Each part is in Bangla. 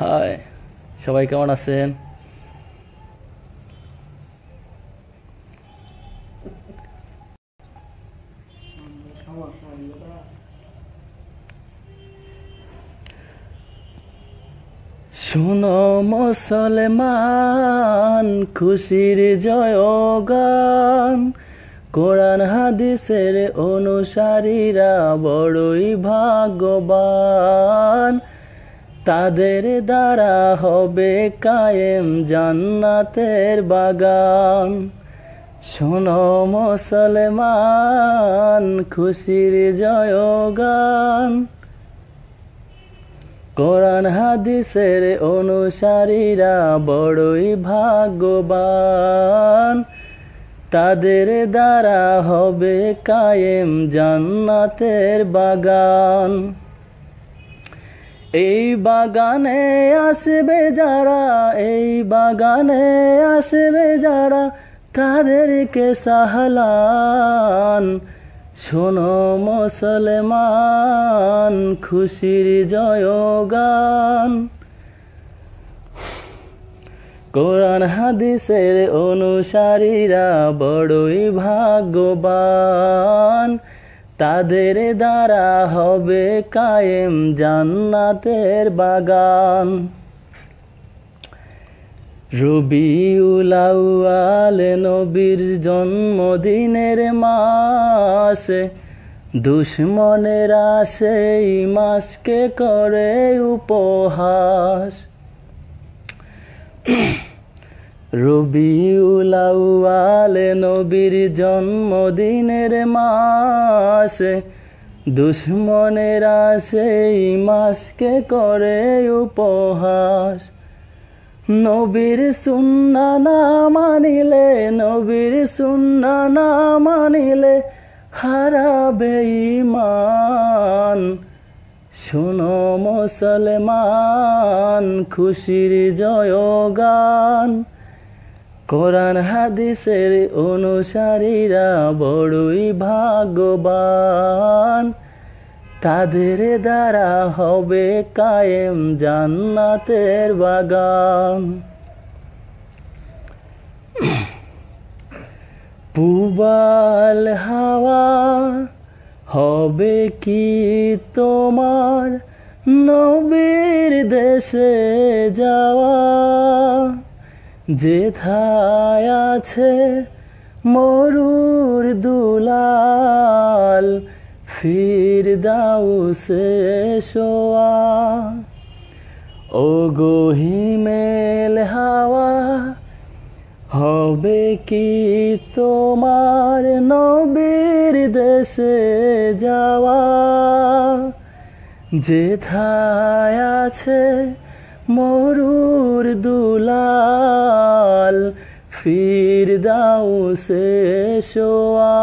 হাই সবাই কেমন আছেন? শোনো মুসলমান খুশির জয়গান। কোরআন হাদিসের অনুসারীরা বড়ই ভাগ্যবান। তাদের দ্বারা হবে কায়েম জান্নাতের বাগান। শোনো মুসলমান, খুশির জয়গান। কোরআন হাদিসের অনুসারীরা বড়ই ভাগ্যবান। তাদের দ্বারা হবে কায়েম জান্নাতের বাগান। এই বাগানে আসবে যারা, এই বাগানে আসবে যারা তাদেরকে সাহলান। শোনো মুসলমান, খুশির জয়গান। কোরআন হাদিসের অনুসারীরা বড়ই ভাগ্যবান। তাদের দ্বারা হবে কায়েম জান্নাতের বাগান। রবি রবিউলাউয়াল নবীর জন্মদিনের মাসে দুশ্মনেরা সেই মাসকে করে উপহাস। রবিউলাউয়াল নবীর জন্মদিনের মাসে, দুশ্মনেরা সেই মাসকে করে উপহাস। নবীর সুন্না না মানিলে, নবীর সুন্না না মানিলে হারাবে ইমান শোনো মুসলমান, খুশির জয়গান। কোরআন হাদিসের অনুসারীরা বড়ই ভাগ্যবান। তাদের দ্বারা হবে কায়েম জান্নাতের বাগান। পুবাল হাওয়া হবে কি তোমার? নবীর দেশে যাওয়া। যেথায় আছে মরুর দুলাল, ফির দাউসে শোয়া। ও গহিমেল হাওয়া, হবে কি তোমার নবীর দেশে যাওয়া? যেথায় আছে মরুর দুলাল ফির দাউসে শোয়া।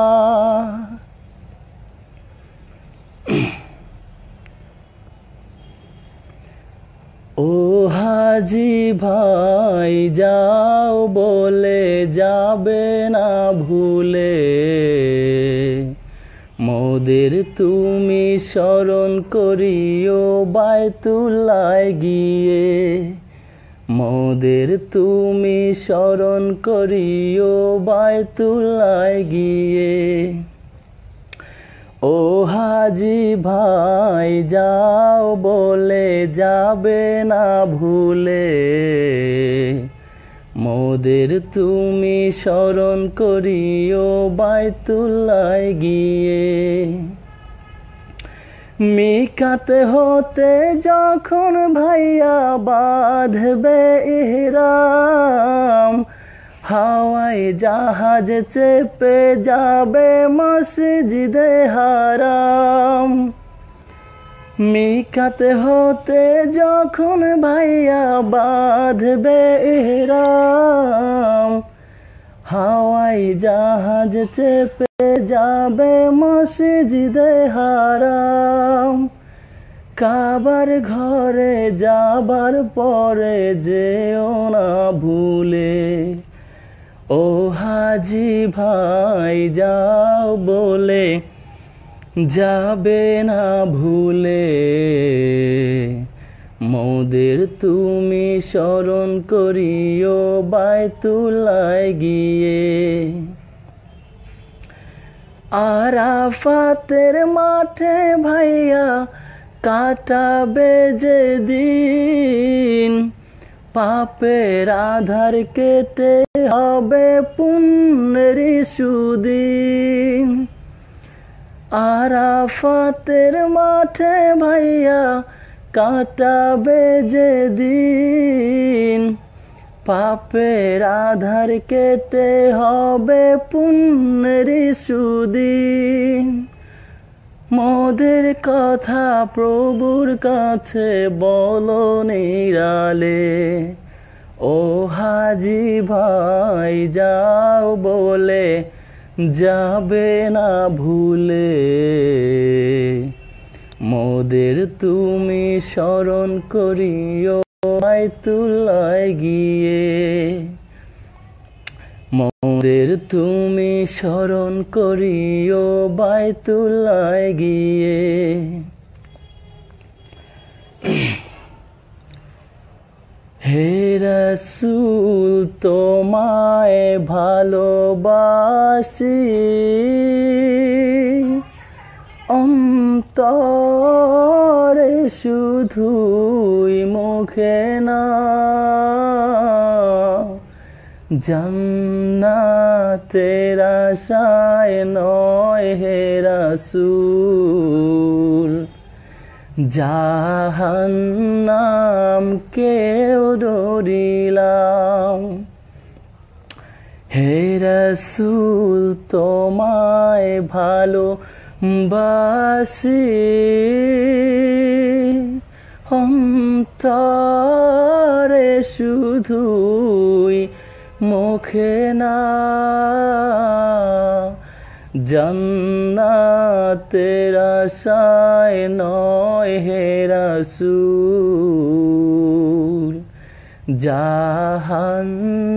ও হাজি ভাই যাও বলে যাবে না ভুলে। মোদের তুমি স্মরণ করিও বায়তুল্লায় গিয়ে। মোদের তুমি স্মরণ করিও বায়তুল্লায় গিয়ে। ও হাজি ভাই, যাও বলে যাবে না ভুলে। মোদের তুমি স্মরণ করিও বাইতুল্লায় গিয়ে। মিকাতে হতে যখন ভাইয়া বাঁধবে ইহরাম হাওয়াই জাহাজ চেপে যাবে মসজিদে হারাম। মিকাতে হতে যখন ভাইয়া বাঁধবে ইহরাম হাওয়াই জাহাজ চেপে যাবে মসজিদে হারাম। কাবার ঘরে যাবার পরে যেও না ভুলে, ও হাজি ভাই যাও বলে যাবে না ভুলে। মোদের তুমি স্মরণ করিও বাইতুলায় গিয়ে। আরাফাতের মাঠে ভাইয়া কাটাবে যে দিন পাপের আধার কেটে হবে পুণ্যের সুদিন। আরাফাতের মাঠে ভাইয়া কাটাবে যে দিন পাপের আধার কেটে হবে পুণ্যের সুদিন। মোদের কথা প্রভুর কাছে বলো নিরালে। ও হাজি ভাই, যাও বলে যাবে না ভুলে। মোদের তুমি স্মরণ করিও তুলায় গিয়ে। মোদের তুমি স্মরণ করিও বাইতুলায় গিয়ে। হে রসুল তোমায় ভালোবাসি। অন্তরে শুধুই মুখে না জান্নাতের আশায় নয় হে রাসূল। জাহান্নাম কেউ ডরিলাম হে রসুল তোমায় ভালো বাসি অন্তরে শুধুই মুখে না জন্নাতের আশায় নয় হে রাসূল জাহান্নাম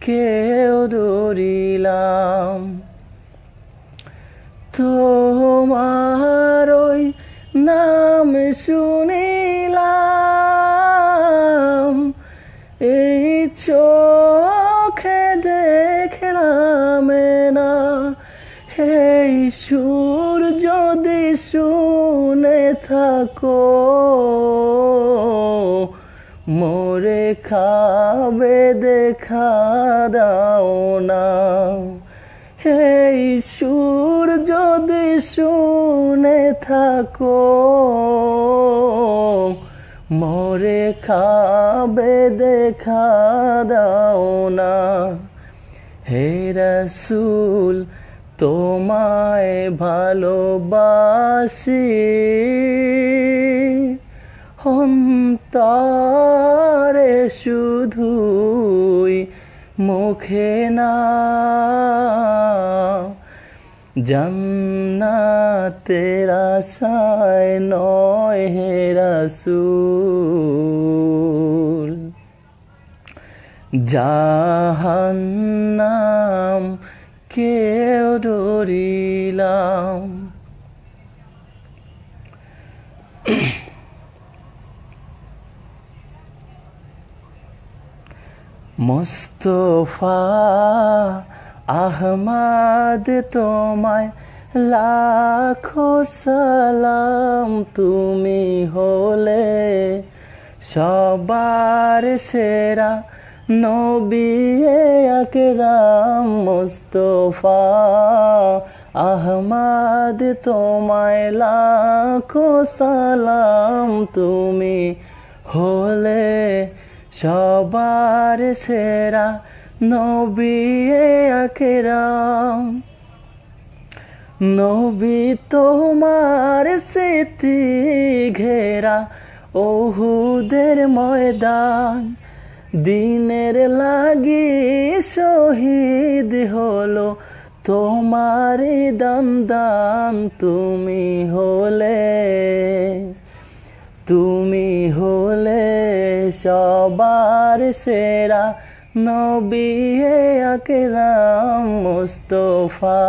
কেউ দরিলাম তোমার ওই নাম শুনিলাম এই সুর যদি শুনে থাকো। মোরে খাবে, দেখা দাও না। এই সুর যদি শুনে থাকো। মোরে খাবে, দেখা দাও না। হে রসুল তোমায় ভালোবাসি। অন্তরে শুধুই মুখে না। জন্নাতের আশায় নয় হে রাসূল। জাহান্নাম কেউ ডরিলাম মোস্তফা আহমাদ তোমায় লাখো সালাম। তুমি হলে সবার সেরা নবী আকরাম মোস্তফা। আহমাদ, তোমায় লাখো সালাম তুমি হলে সবার সেরা নবী আকরাম। নবী তোমার স্মৃতি ঘেরা ওহুদের ময়দান। দিনের লাগি শহীদ হলো তোমারই দান দান, তুমি হলে তুমি হলে সবার সেরা নবী আকরাম মুস্তফা।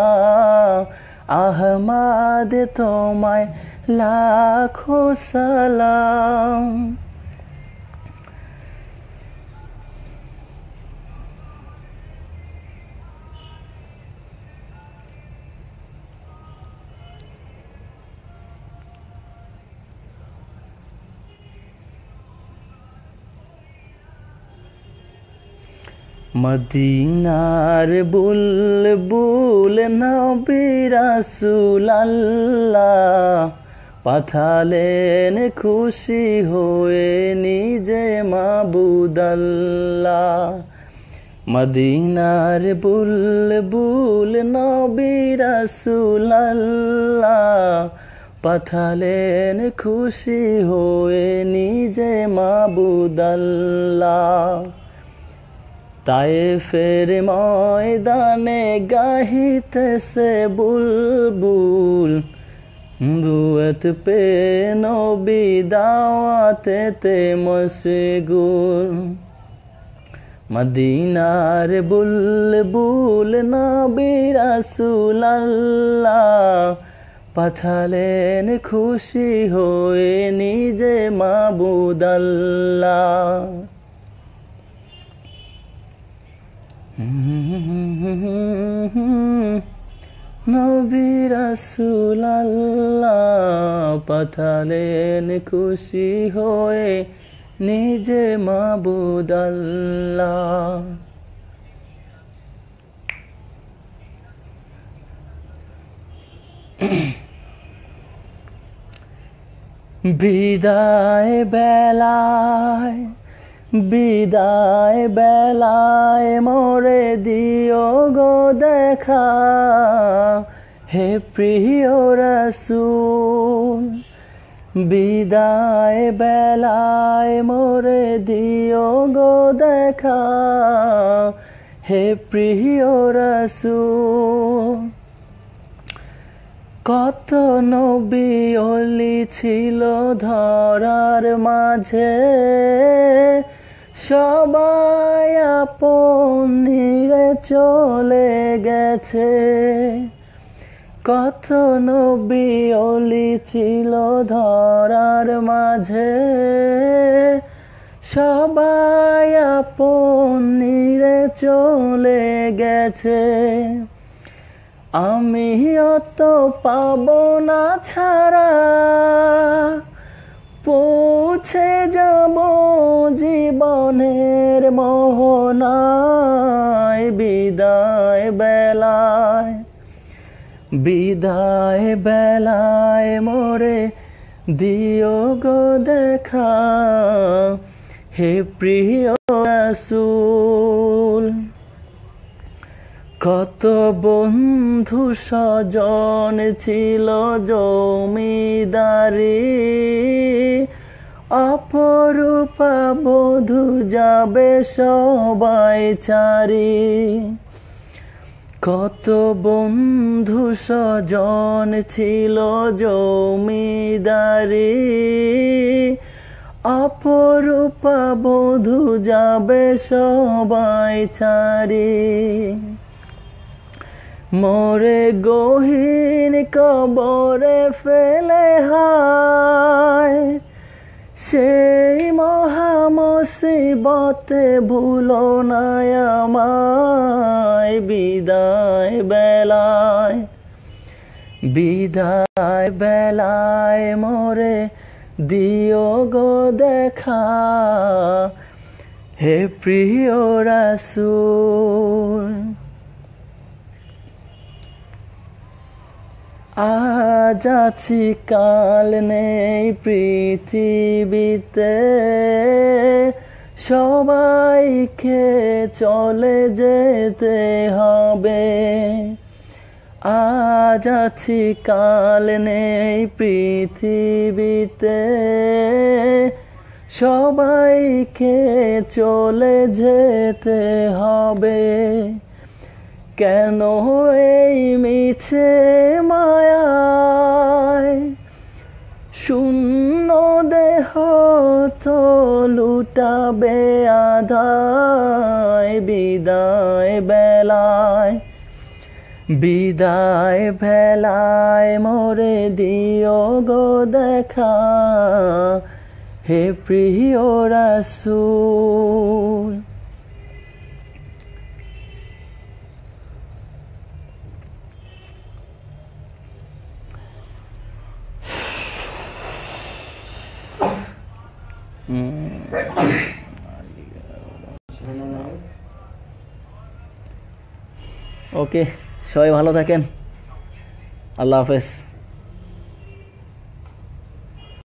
আহমাদ তোমায় লাখো সালাম। মদিনার বুল বুল আল্লাহ পাঠালেন খুশি হয়ে নিজে মাবুদাল্লাহ। মদিনার বুল বুল আল্লাহ পাঠালেন খুশি হয়ে নিজে মাবুদাল্লাহ। তায়েফের ময়দানে গাহিতেছে বুলবুল। দুয়েত পে নবী দাওয়াতে তে মশগুল। মদিনার বুলবুল নবী রাসূল আল্লাহ পাঠালেন খুশি হয়ে নিজে মাবুদাল্লাহ নবী রাসূল পাঠালেন খুশি হয়ে নিজে মাবুদ আল্লাহ বিদায় বেলায় বিদায় বেলায় মোরে দিও গো দেখা। হে প্রিয় রসুল, বিদায় বেলায় মোরে দিও গো দেখা। হে প্রিয় রসুল, কত নবী অলি ছিল ধরার মাঝে। সবাই আপন নিরে চলে গেছে। কত নবী অলি ছিল ধরার মাঝে। সবাই আপন নিরে চলে গেছে। আমি অত পাব না ছাড়া। জীবনের মোহনায়, বিদায় বেলায় বিদায় বেলায় মোরে দিও গো দেখা। হে প্রিয় রাসূল, কত বন্ধু স্বজন ছিল জমিদারি অপরূপা বধু যাবে সবাই চারি। কত বন্ধু স্বজন ছিল জমিদারি। অপরূপা বধু যাবে সবাই চারি। মোরে গহীন কবরে ফেলে হায় সেই মহামসিবতে ভুলো আমায়। বিদায় বেলায় বিদায় বেলায় মোরে দিও গো দেখা। হে প্রিয় রাসূল আজ আছি কাল নেই পৃথিবীতে। সবাইকে চলে যেতে হবে। আজ আছি কাল নেই পৃথিবীতে। সবাইকে চলে যেতে হবে। কেন এই মিছে মায়ায়? শূন্য দেহ তো লুটাবে আধায়, বিদায় বেলায়। বিদায় ভেলায় মোরে দিও গো দেখা। হে প্রিয় রাসূল ওকে সবাই ভালো থাকেন। আল্লাহ হাফেজ।